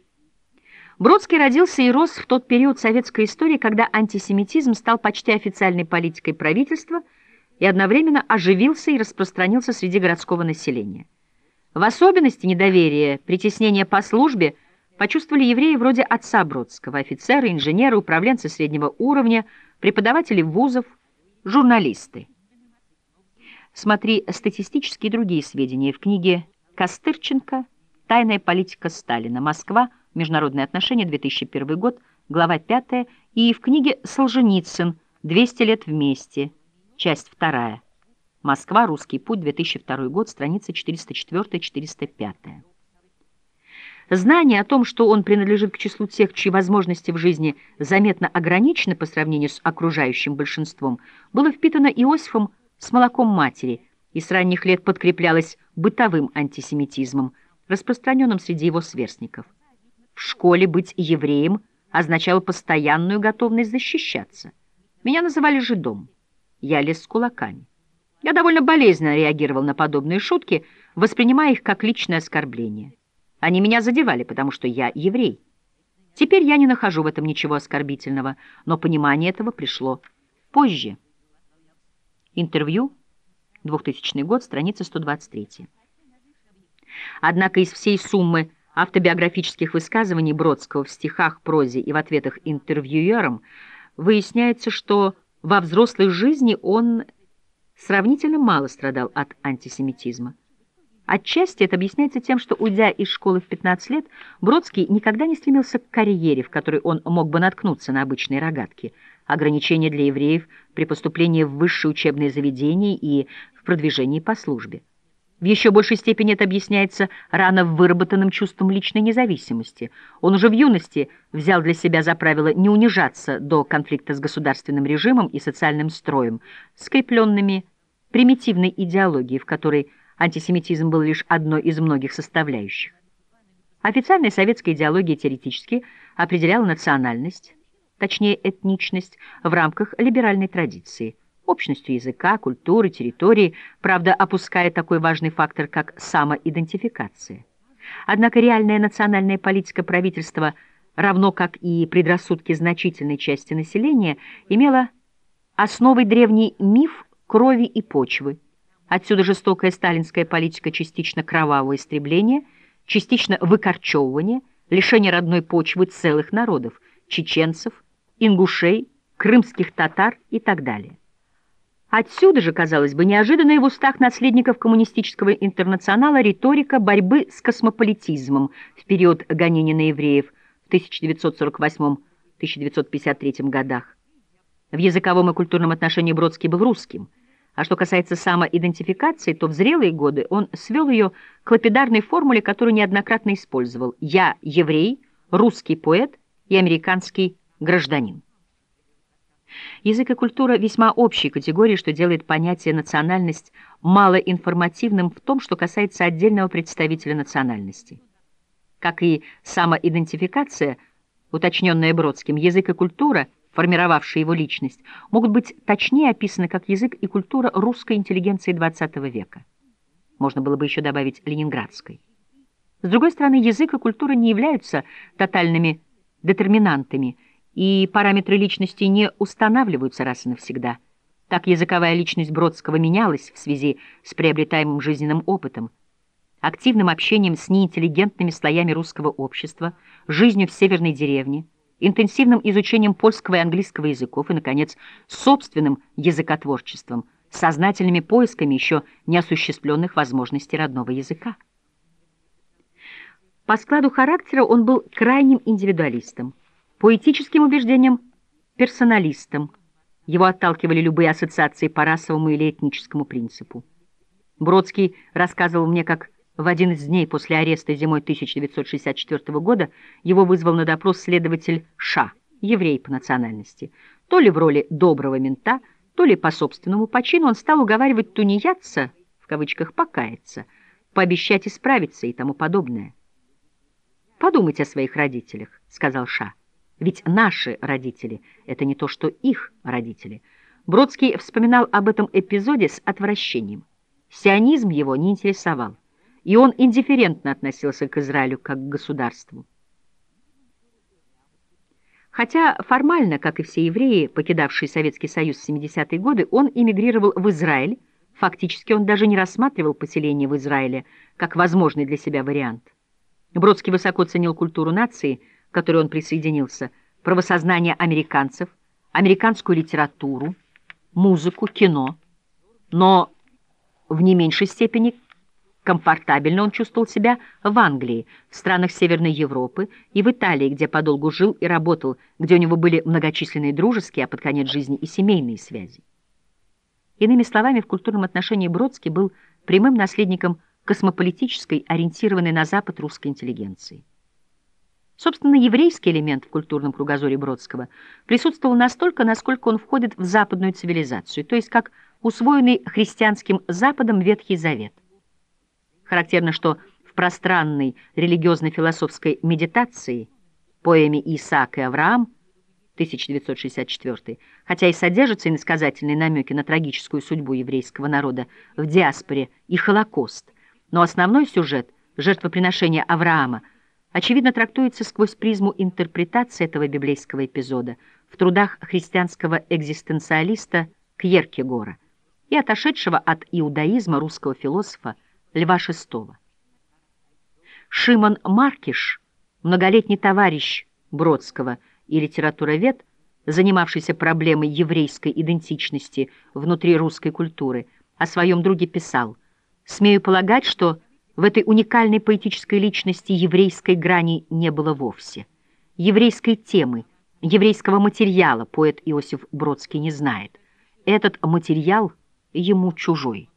Speaker 1: Бродский родился и рос в тот период советской истории, когда антисемитизм стал почти официальной политикой правительства и одновременно оживился и распространился среди городского населения. В особенности недоверие, притеснение по службе почувствовали евреи вроде отца Бродского, офицеры, инженеры, управленцы среднего уровня, преподаватели вузов, журналисты. Смотри статистические и другие сведения в книге Костырченко «Тайная политика Сталина. Москва. Международные отношения. 2001 год. Глава 5» и в книге Солженицын «200 лет вместе. Часть 2». Москва, Русский путь, 2002 год, страница 404-405. Знание о том, что он принадлежит к числу тех, чьи возможности в жизни заметно ограничены по сравнению с окружающим большинством, было впитано Иосифом с молоком матери и с ранних лет подкреплялось бытовым антисемитизмом, распространенным среди его сверстников. В школе быть евреем означало постоянную готовность защищаться. Меня называли жидом. Я лез с кулаками. Я довольно болезненно реагировал на подобные шутки, воспринимая их как личное оскорбление. Они меня задевали, потому что я еврей. Теперь я не нахожу в этом ничего оскорбительного, но понимание этого пришло позже. Интервью, 2000 год, страница 123. Однако из всей суммы автобиографических высказываний Бродского в стихах, прозе и в ответах интервьюерам выясняется, что во взрослой жизни он сравнительно мало страдал от антисемитизма. Отчасти это объясняется тем, что, уйдя из школы в 15 лет, Бродский никогда не стремился к карьере, в которой он мог бы наткнуться на обычные рогатки, ограничения для евреев при поступлении в высшее учебное заведение и в продвижении по службе. В еще большей степени это объясняется рано выработанным чувством личной независимости. Он уже в юности взял для себя за правило не унижаться до конфликта с государственным режимом и социальным строем, скрепленными примитивной идеологией, в которой антисемитизм был лишь одной из многих составляющих. Официальная советская идеология теоретически определяла национальность, точнее этничность, в рамках либеральной традиции, общностью языка, культуры, территории, правда, опуская такой важный фактор, как самоидентификация. Однако реальная национальная политика правительства, равно как и предрассудки значительной части населения, имела основой древний миф крови и почвы, Отсюда жестокая сталинская политика частично кровавого истребления, частично выкорчевывания, лишение родной почвы целых народов, чеченцев, ингушей, крымских татар и так далее. Отсюда же, казалось бы, неожиданная в устах наследников коммунистического интернационала риторика борьбы с космополитизмом в период гонения на евреев в 1948-1953 годах. В языковом и культурном отношении Бродский был русским – а что касается самоидентификации, то в зрелые годы он свел ее к лапидарной формуле, которую неоднократно использовал «я еврей, русский поэт и американский гражданин». Язык и культура весьма общие категории, что делает понятие «национальность» малоинформативным в том, что касается отдельного представителя национальности. Как и самоидентификация, уточненная Бродским, язык и культура — формировавшие его личность, могут быть точнее описаны как язык и культура русской интеллигенции XX века. Можно было бы еще добавить ленинградской. С другой стороны, язык и культура не являются тотальными детерминантами, и параметры личности не устанавливаются раз и навсегда. Так языковая личность Бродского менялась в связи с приобретаемым жизненным опытом, активным общением с неинтеллигентными слоями русского общества, жизнью в северной деревне, интенсивным изучением польского и английского языков и, наконец, собственным языкотворчеством, сознательными поисками еще неосуществленных возможностей родного языка. По складу характера он был крайним индивидуалистом, поэтическим убеждением – персоналистом. Его отталкивали любые ассоциации по расовому или этническому принципу. Бродский рассказывал мне, как в один из дней после ареста зимой 1964 года его вызвал на допрос следователь Ша, еврей по национальности. То ли в роли доброго мента, то ли по собственному почину он стал уговаривать тунеядца, в кавычках покаяться, пообещать исправиться и тому подобное. «Подумайте о своих родителях», — сказал Ша. «Ведь наши родители — это не то, что их родители». Бродский вспоминал об этом эпизоде с отвращением. Сионизм его не интересовал и он индифферентно относился к Израилю как к государству. Хотя формально, как и все евреи, покидавшие Советский Союз в 70-е годы, он эмигрировал в Израиль, фактически он даже не рассматривал поселение в Израиле как возможный для себя вариант. Бродский высоко ценил культуру нации, к которой он присоединился, правосознание американцев, американскую литературу, музыку, кино, но в не меньшей степени Комфортабельно он чувствовал себя в Англии, в странах Северной Европы и в Италии, где подолгу жил и работал, где у него были многочисленные дружеские, а под конец жизни и семейные связи. Иными словами, в культурном отношении Бродский был прямым наследником космополитической, ориентированной на Запад русской интеллигенции. Собственно, еврейский элемент в культурном кругозоре Бродского присутствовал настолько, насколько он входит в западную цивилизацию, то есть как усвоенный христианским Западом Ветхий Завет. Характерно, что в пространной религиозно-философской медитации, поэме «Исаак и Авраам» 1964, хотя и содержатся иносказательные намеки на трагическую судьбу еврейского народа в диаспоре и Холокост, но основной сюжет – жертвоприношение Авраама – очевидно трактуется сквозь призму интерпретации этого библейского эпизода в трудах христианского экзистенциалиста Кьеркегора и отошедшего от иудаизма русского философа Льва VI. Шимон Маркиш, многолетний товарищ Бродского и литературовед, занимавшийся проблемой еврейской идентичности внутри русской культуры, о своем друге писал «Смею полагать, что в этой уникальной поэтической личности еврейской грани не было вовсе. Еврейской темы, еврейского материала поэт Иосиф Бродский не знает. Этот материал ему чужой.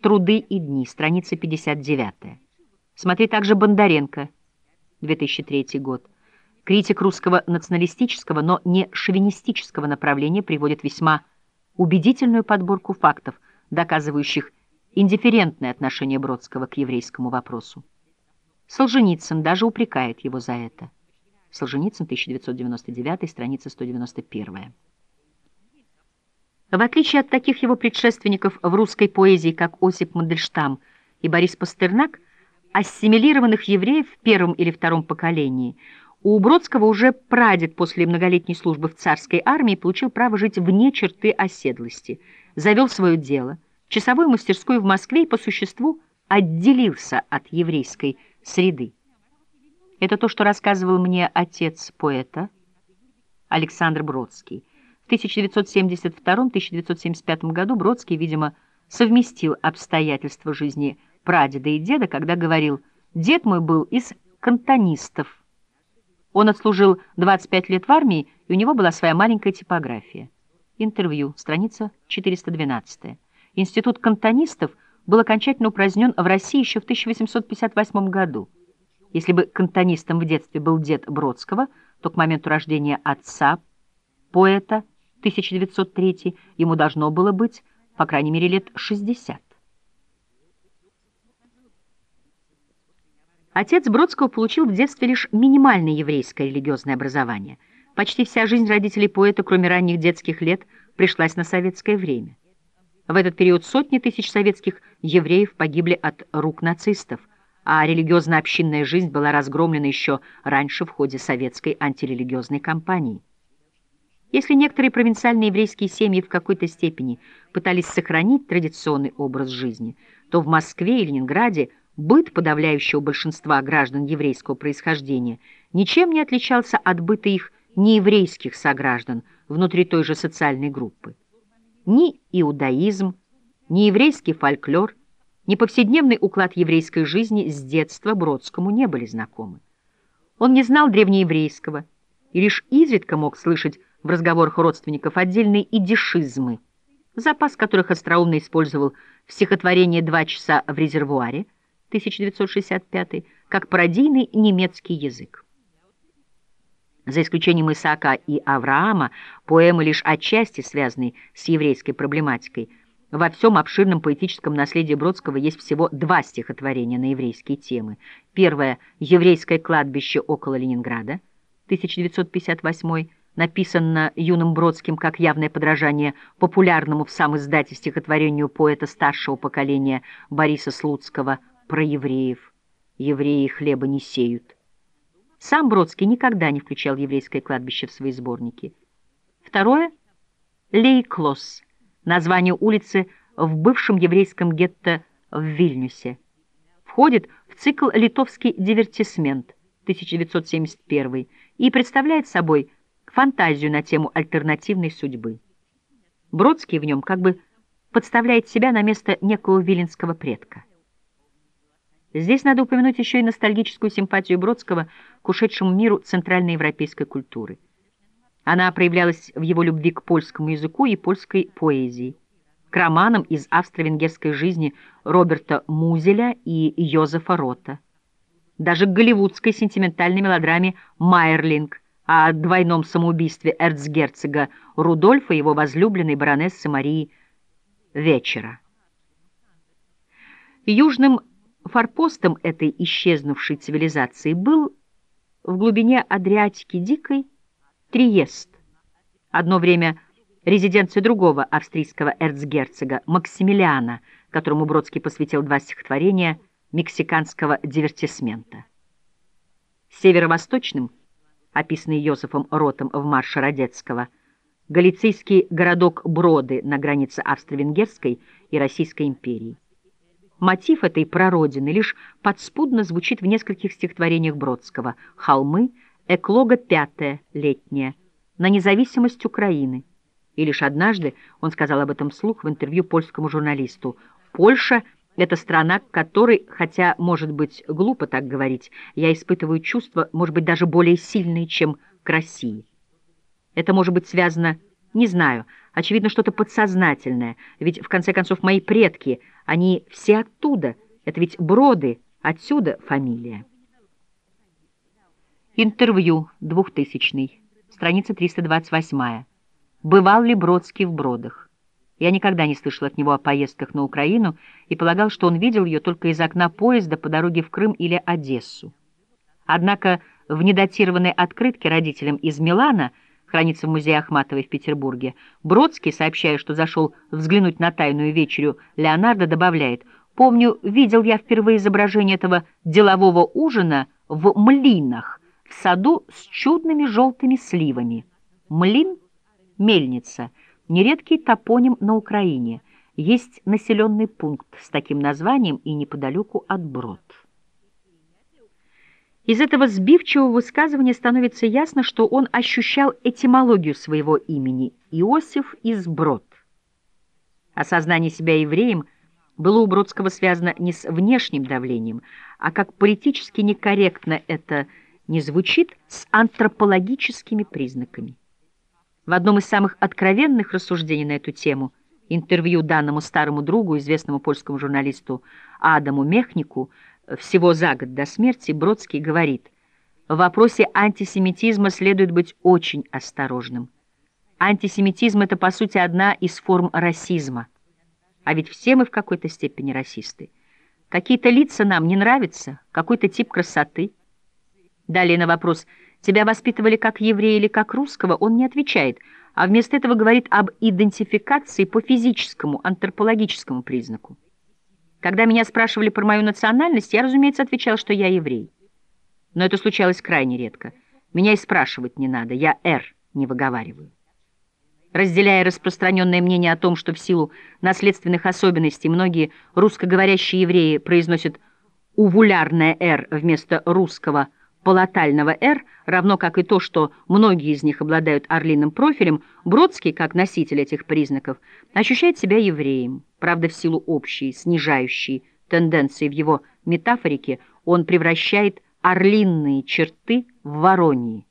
Speaker 1: Труды и дни, страница 59. Смотри также Бондаренко, 2003 год. Критик русского националистического, но не шовинистического направления приводит весьма убедительную подборку фактов, доказывающих индифферентное отношение Бродского к еврейскому вопросу. Солженицын даже упрекает его за это. Солженицын, 1999, страница 191. В отличие от таких его предшественников в русской поэзии, как Осип Мандельштам и Борис Пастернак, ассимилированных евреев в первом или втором поколении, у Бродского уже прадед после многолетней службы в царской армии получил право жить вне черты оседлости, завел свое дело, часовую мастерскую в Москве и по существу отделился от еврейской среды. Это то, что рассказывал мне отец поэта Александр Бродский. В 1972-1975 году Бродский, видимо, совместил обстоятельства жизни прадеда и деда, когда говорил «Дед мой был из кантонистов». Он отслужил 25 лет в армии, и у него была своя маленькая типография. Интервью, страница 412. Институт кантонистов был окончательно упразднен в России еще в 1858 году. Если бы кантонистом в детстве был дед Бродского, то к моменту рождения отца, поэта, 1903, ему должно было быть, по крайней мере, лет 60. Отец Бродского получил в детстве лишь минимальное еврейское религиозное образование. Почти вся жизнь родителей поэта, кроме ранних детских лет, пришлась на советское время. В этот период сотни тысяч советских евреев погибли от рук нацистов, а религиозно-общинная жизнь была разгромлена еще раньше в ходе советской антирелигиозной кампании. Если некоторые провинциальные еврейские семьи в какой-то степени пытались сохранить традиционный образ жизни, то в Москве и Ленинграде быт подавляющего большинства граждан еврейского происхождения ничем не отличался от быта их нееврейских сограждан внутри той же социальной группы. Ни иудаизм, ни еврейский фольклор, ни повседневный уклад еврейской жизни с детства Бродскому не были знакомы. Он не знал древнееврейского и лишь изредка мог слышать в разговорах родственников отдельные идишизмы, запас которых остроумно использовал в стихотворении «Два часа в резервуаре» 1965 как пародийный немецкий язык. За исключением Исаака и Авраама, поэмы лишь отчасти связаны с еврейской проблематикой. Во всем обширном поэтическом наследии Бродского есть всего два стихотворения на еврейские темы. Первое «Еврейское кладбище около Ленинграда», 1958 написано юным Бродским как явное подражание популярному в сам издате стихотворению поэта старшего поколения Бориса Слуцкого про евреев. «Евреи хлеба не сеют». Сам Бродский никогда не включал еврейское кладбище в свои сборники. Второе — Лейклос, название улицы в бывшем еврейском гетто в Вильнюсе. Входит в цикл «Литовский дивертисмент» 1971 и представляет собой фантазию на тему альтернативной судьбы. Бродский в нем как бы подставляет себя на место некого виленского предка. Здесь надо упомянуть еще и ностальгическую симпатию Бродского к ушедшему миру центральноевропейской культуры. Она проявлялась в его любви к польскому языку и польской поэзии, к романам из австро-венгерской жизни Роберта Музеля и Йозефа Рота, даже к голливудской сентиментальной мелодраме «Майерлинг» о двойном самоубийстве эрцгерцога Рудольфа и его возлюбленной баронессы Марии Вечера. Южным форпостом этой исчезнувшей цивилизации был в глубине Адриатики Дикой Триест, одно время резиденция другого австрийского эрцгерцога Максимилиана, которому Бродский посвятил два стихотворения мексиканского дивертисмента. Северо-восточным, описанный Йозефом Ротом в марше Родецкого, галицийский городок Броды на границе Австро-Венгерской и Российской империи. Мотив этой прародины лишь подспудно звучит в нескольких стихотворениях Бродского «Холмы», «Эклога пятая, летняя», «На независимость Украины». И лишь однажды он сказал об этом вслух в интервью польскому журналисту. «Польша — это страна, которой, хотя, может быть, глупо так говорить, я испытываю чувства, может быть, даже более сильные, чем к России. Это может быть связано, не знаю, очевидно, что-то подсознательное, ведь, в конце концов, мои предки, они все оттуда, это ведь Броды, отсюда фамилия». Интервью, 2000 страница 328 Бывал ли Бродский в Бродах? Я никогда не слышал от него о поездках на Украину и полагал, что он видел ее только из окна поезда по дороге в Крым или Одессу. Однако в недатированной открытке родителям из Милана, хранится в музее Ахматовой в Петербурге, Бродский, сообщая, что зашел взглянуть на тайную вечерю, Леонардо добавляет «Помню, видел я впервые изображение этого делового ужина в Млинах, в саду с чудными желтыми сливами. Млин — мельница, нередкий топоним на Украине. Есть населенный пункт с таким названием и неподалеку от Брод. Из этого сбивчивого высказывания становится ясно, что он ощущал этимологию своего имени – Иосиф из Брод. Осознание себя евреем было у Бродского связано не с внешним давлением, а как политически некорректно это – не звучит с антропологическими признаками. В одном из самых откровенных рассуждений на эту тему, интервью данному старому другу, известному польскому журналисту Адаму Мехнику, всего за год до смерти, Бродский говорит, в вопросе антисемитизма следует быть очень осторожным. Антисемитизм — это, по сути, одна из форм расизма. А ведь все мы в какой-то степени расисты. Какие-то лица нам не нравятся, какой-то тип красоты — Далее на вопрос «Тебя воспитывали как еврея или как русского?» он не отвечает, а вместо этого говорит об идентификации по физическому, антропологическому признаку. Когда меня спрашивали про мою национальность, я, разумеется, отвечал, что я еврей. Но это случалось крайне редко. Меня и спрашивать не надо, я «Р» не выговариваю. Разделяя распространенное мнение о том, что в силу наследственных особенностей многие русскоговорящие евреи произносят увулярное «Р» вместо русского «Р», полотального «Р», равно как и то, что многие из них обладают орлиным профилем, Бродский, как носитель этих признаков, ощущает себя евреем. Правда, в силу общей, снижающей тенденции в его метафорике, он превращает орлинные черты в вороньи.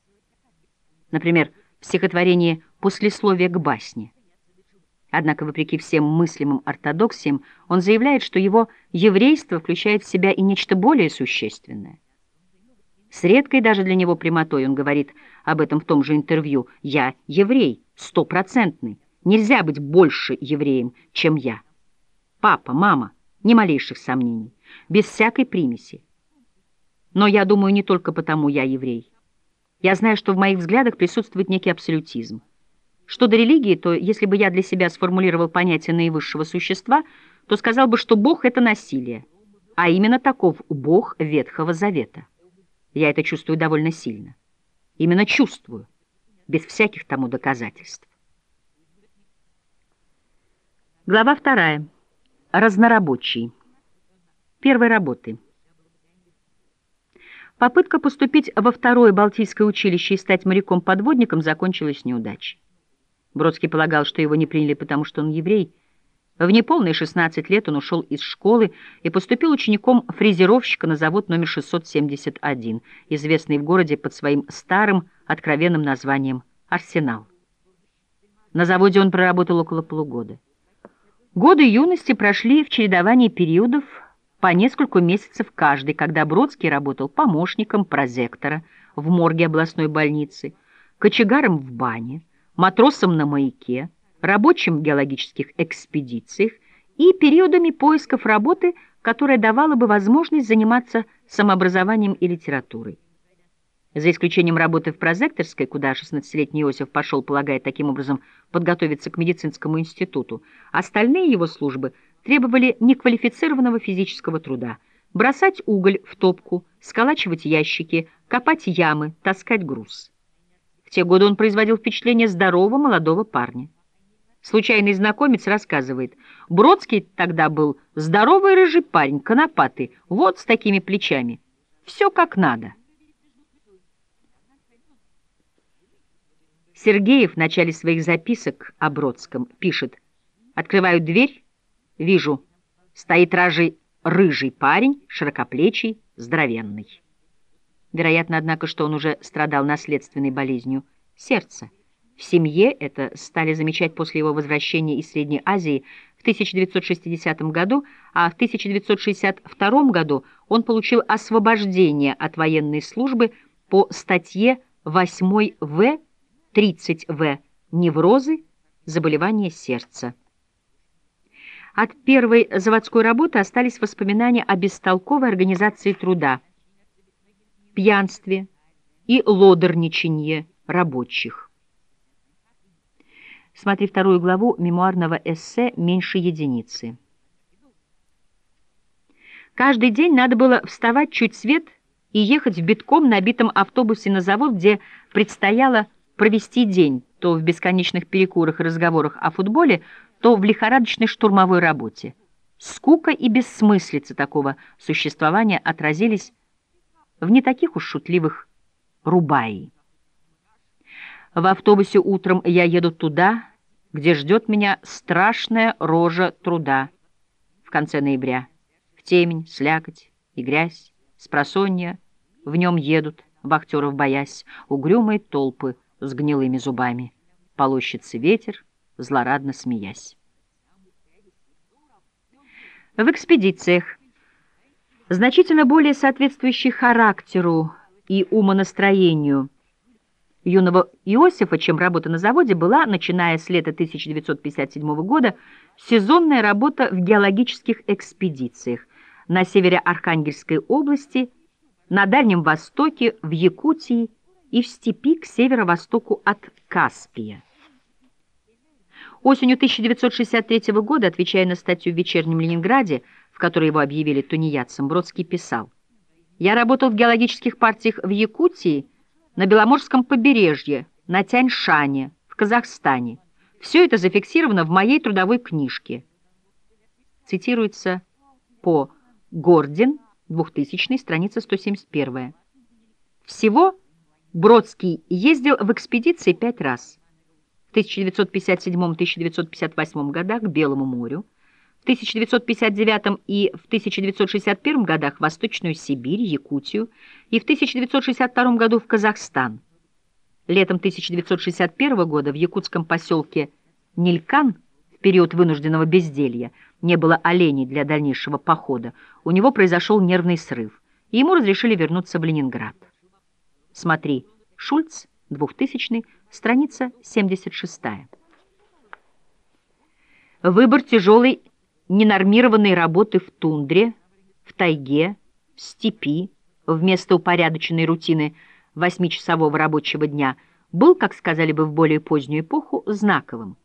Speaker 1: Например, в стихотворении «Послесловие к басне». Однако, вопреки всем мыслимым ортодоксиям, он заявляет, что его еврейство включает в себя и нечто более существенное. С редкой даже для него прямотой он говорит об этом в том же интервью. «Я еврей, стопроцентный. Нельзя быть больше евреем, чем я. Папа, мама, ни малейших сомнений, без всякой примеси. Но я думаю, не только потому я еврей. Я знаю, что в моих взглядах присутствует некий абсолютизм. Что до религии, то если бы я для себя сформулировал понятие наивысшего существа, то сказал бы, что Бог — это насилие, а именно таков Бог Ветхого Завета. Я это чувствую довольно сильно. Именно чувствую, без всяких тому доказательств. Глава вторая. Разнорабочий. Первой работы. Попытка поступить во второе Балтийское училище и стать моряком-подводником закончилась неудачей. Бродский полагал, что его не приняли, потому что он еврей, в неполные 16 лет он ушел из школы и поступил учеником фрезеровщика на завод номер 671, известный в городе под своим старым откровенным названием «Арсенал». На заводе он проработал около полугода. Годы юности прошли в чередовании периодов по несколько месяцев каждый, когда Бродский работал помощником прозектора в морге областной больницы, кочегаром в бане, матросом на маяке, рабочим геологических экспедициях и периодами поисков работы, которая давала бы возможность заниматься самообразованием и литературой. За исключением работы в прозекторской, куда 16-летний Иосиф пошел, полагая таким образом подготовиться к медицинскому институту, остальные его службы требовали неквалифицированного физического труда. Бросать уголь в топку, сколачивать ящики, копать ямы, таскать груз. В те годы он производил впечатление здорового молодого парня. Случайный знакомец рассказывает, Бродский тогда был здоровый рыжий парень, конопатый, вот с такими плечами. Все как надо. Сергеев в начале своих записок о Бродском пишет «Открываю дверь, вижу, стоит ражей рыжий парень, широкоплечий, здоровенный». Вероятно, однако, что он уже страдал наследственной болезнью сердца. В семье это стали замечать после его возвращения из Средней Азии в 1960 году, а в 1962 году он получил освобождение от военной службы по статье 8 В 30В – неврозы, заболевания сердца. От первой заводской работы остались воспоминания о бестолковой организации труда, пьянстве и лодорничанье рабочих. Смотри вторую главу мемуарного эссе «Меньше единицы». Каждый день надо было вставать чуть свет и ехать в битком набитом автобусе на завод, где предстояло провести день то в бесконечных перекурах и разговорах о футболе, то в лихорадочной штурмовой работе. Скука и бессмыслица такого существования отразились в не таких уж шутливых рубаи. В автобусе утром я еду туда, где ждет меня страшная рожа труда в конце ноября. В темень, слякоть и грязь, спросонья, в нем едут, вахтеров боясь, угрюмые толпы с гнилыми зубами. Полощется ветер, злорадно смеясь. В экспедициях, значительно более соответствующей характеру и умонастроению юного Иосифа, чем работа на заводе, была, начиная с лета 1957 года, сезонная работа в геологических экспедициях на севере Архангельской области, на Дальнем Востоке, в Якутии и в степи к северо-востоку от Каспия. Осенью 1963 года, отвечая на статью в «Вечернем Ленинграде», в которой его объявили тунеядцем, Бродский писал «Я работал в геологических партиях в Якутии, на Беломорском побережье, на Тяньшане, в Казахстане. Все это зафиксировано в моей трудовой книжке». Цитируется по Гордин, 2000 страница 171. Всего Бродский ездил в экспедиции пять раз. В 1957-1958 годах к Белому морю, 1959 и в 1961 годах в Восточную Сибирь, Якутию и в 1962 году в Казахстан. Летом 1961 года в якутском поселке Нилькан в период вынужденного безделья не было оленей для дальнейшего похода, у него произошел нервный срыв, и ему разрешили вернуться в Ленинград. Смотри, Шульц, 2000 страница 76. Выбор тяжелой ненормированной работы в тундре, в тайге, в степи, вместо упорядоченной рутины восьмичасового рабочего дня, был, как сказали бы в более позднюю эпоху, знаковым.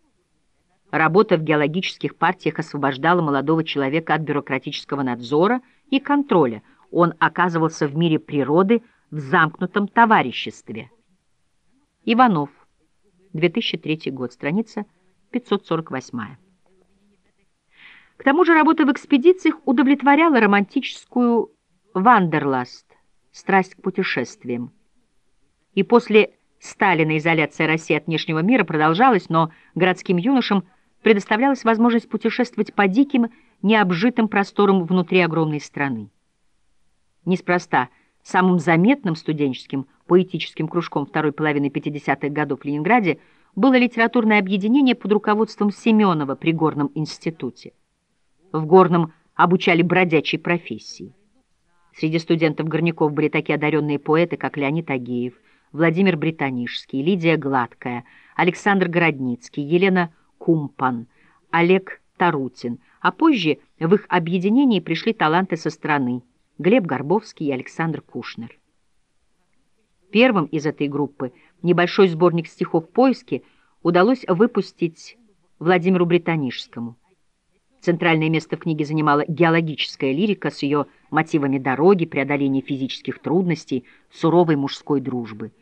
Speaker 1: Работа в геологических партиях освобождала молодого человека от бюрократического надзора и контроля. Он оказывался в мире природы, в замкнутом товариществе. Иванов, 2003 год, страница 548. К тому же работа в экспедициях удовлетворяла романтическую вандерласт, страсть к путешествиям. И после Сталина изоляция России от внешнего мира продолжалась, но городским юношам предоставлялась возможность путешествовать по диким, необжитым просторам внутри огромной страны. Неспроста – Самым заметным студенческим поэтическим кружком второй половины 50-х годов в Ленинграде было литературное объединение под руководством Семенова при Горном институте. В Горном обучали бродячей профессии. Среди студентов-горняков были такие одаренные поэты, как Леонид Агеев, Владимир Британишский, Лидия Гладкая, Александр Городницкий, Елена Кумпан, Олег Тарутин, а позже в их объединении пришли таланты со стороны Глеб Горбовский и Александр Кушнер. Первым из этой группы небольшой сборник стихов «Поиски» удалось выпустить Владимиру Британишскому. Центральное место в книге занимала геологическая лирика с ее мотивами дороги, преодоления физических трудностей, суровой мужской дружбы.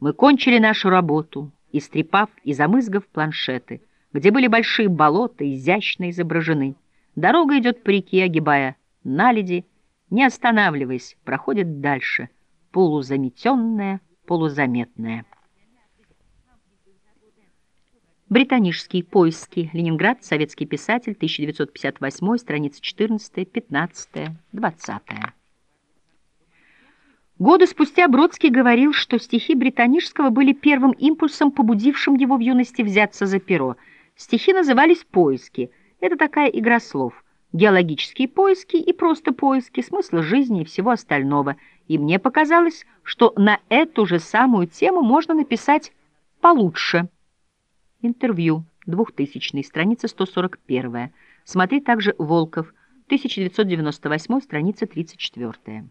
Speaker 1: Мы кончили нашу работу, истрепав и замызгав планшеты, где были большие болота, изящно изображены. Дорога идет по реке, огибая наледи, не останавливаясь, проходит дальше — полузаметенное, полузаметное. Британические поиски. Ленинград. Советский писатель. 1958. Страница 14, 15, 20. Годы спустя Бродский говорил, что стихи Британического были первым импульсом, побудившим его в юности взяться за перо. Стихи назывались «Поиски». Это такая игра слов. Геологические поиски и просто поиски смысла жизни и всего остального – и мне показалось, что на эту же самую тему можно написать получше. Интервью, 2000 страница 141. Смотри также Волков, 1998, страница 34.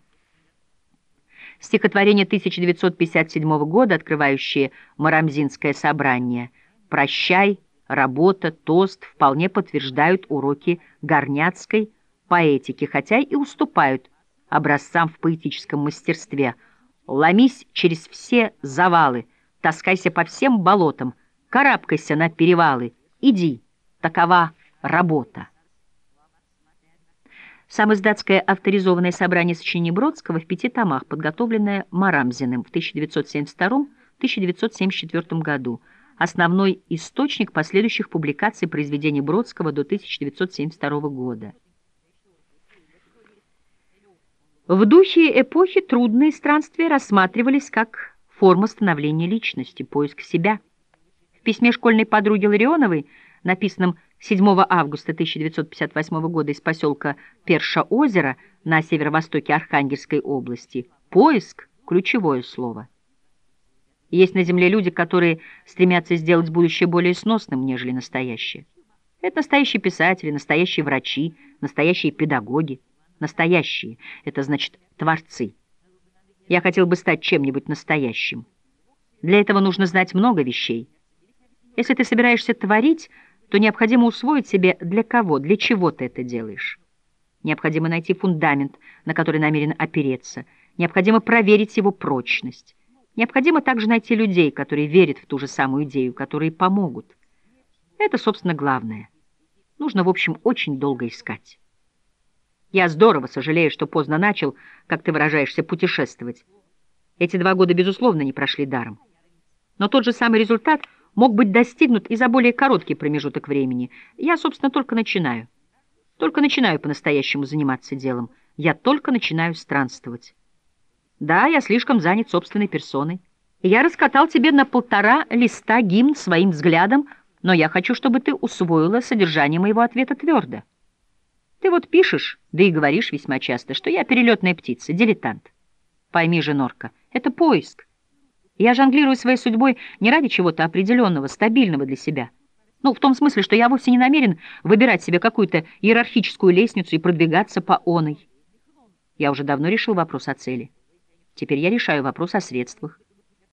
Speaker 1: Стихотворение 1957 года, открывающее Марамзинское собрание «Прощай, работа, тост» вполне подтверждают уроки горняцкой поэтики, хотя и уступают образцам в поэтическом мастерстве. Ломись через все завалы, таскайся по всем болотам, карабкайся на перевалы, иди, такова работа. Самоиздатское авторизованное собрание сочинений Бродского в пяти томах, подготовленное Марамзиным в 1972-1974 году, основной источник последующих публикаций произведений Бродского до 1972 года. В духе эпохи трудные странствия рассматривались как форма становления личности, поиск себя. Письме школьной подруги Ларионовой, написанном 7 августа 1958 года из поселка Перша-озеро на северо-востоке Архангельской области, поиск – ключевое слово. Есть на Земле люди, которые стремятся сделать будущее более сносным, нежели настоящее. Это настоящие писатели, настоящие врачи, настоящие педагоги. Настоящие — это значит творцы. Я хотел бы стать чем-нибудь настоящим. Для этого нужно знать много вещей. Если ты собираешься творить, то необходимо усвоить себе, для кого, для чего ты это делаешь. Необходимо найти фундамент, на который намерен опереться. Необходимо проверить его прочность. Необходимо также найти людей, которые верят в ту же самую идею, которые помогут. Это, собственно, главное. Нужно, в общем, очень долго искать. Я здорово сожалею, что поздно начал, как ты выражаешься, путешествовать. Эти два года, безусловно, не прошли даром. Но тот же самый результат мог быть достигнут и за более короткий промежуток времени. Я, собственно, только начинаю. Только начинаю по-настоящему заниматься делом. Я только начинаю странствовать. Да, я слишком занят собственной персоной. Я раскатал тебе на полтора листа гимн своим взглядом, но я хочу, чтобы ты усвоила содержание моего ответа твердо. Ты вот пишешь, да и говоришь весьма часто, что я перелетная птица, дилетант. Пойми же, Норка, это поиск. Я жонглирую своей судьбой не ради чего-то определенного, стабильного для себя. Ну, в том смысле, что я вовсе не намерен выбирать себе какую-то иерархическую лестницу и продвигаться по оной. Я уже давно решил вопрос о цели. Теперь я решаю вопрос о средствах.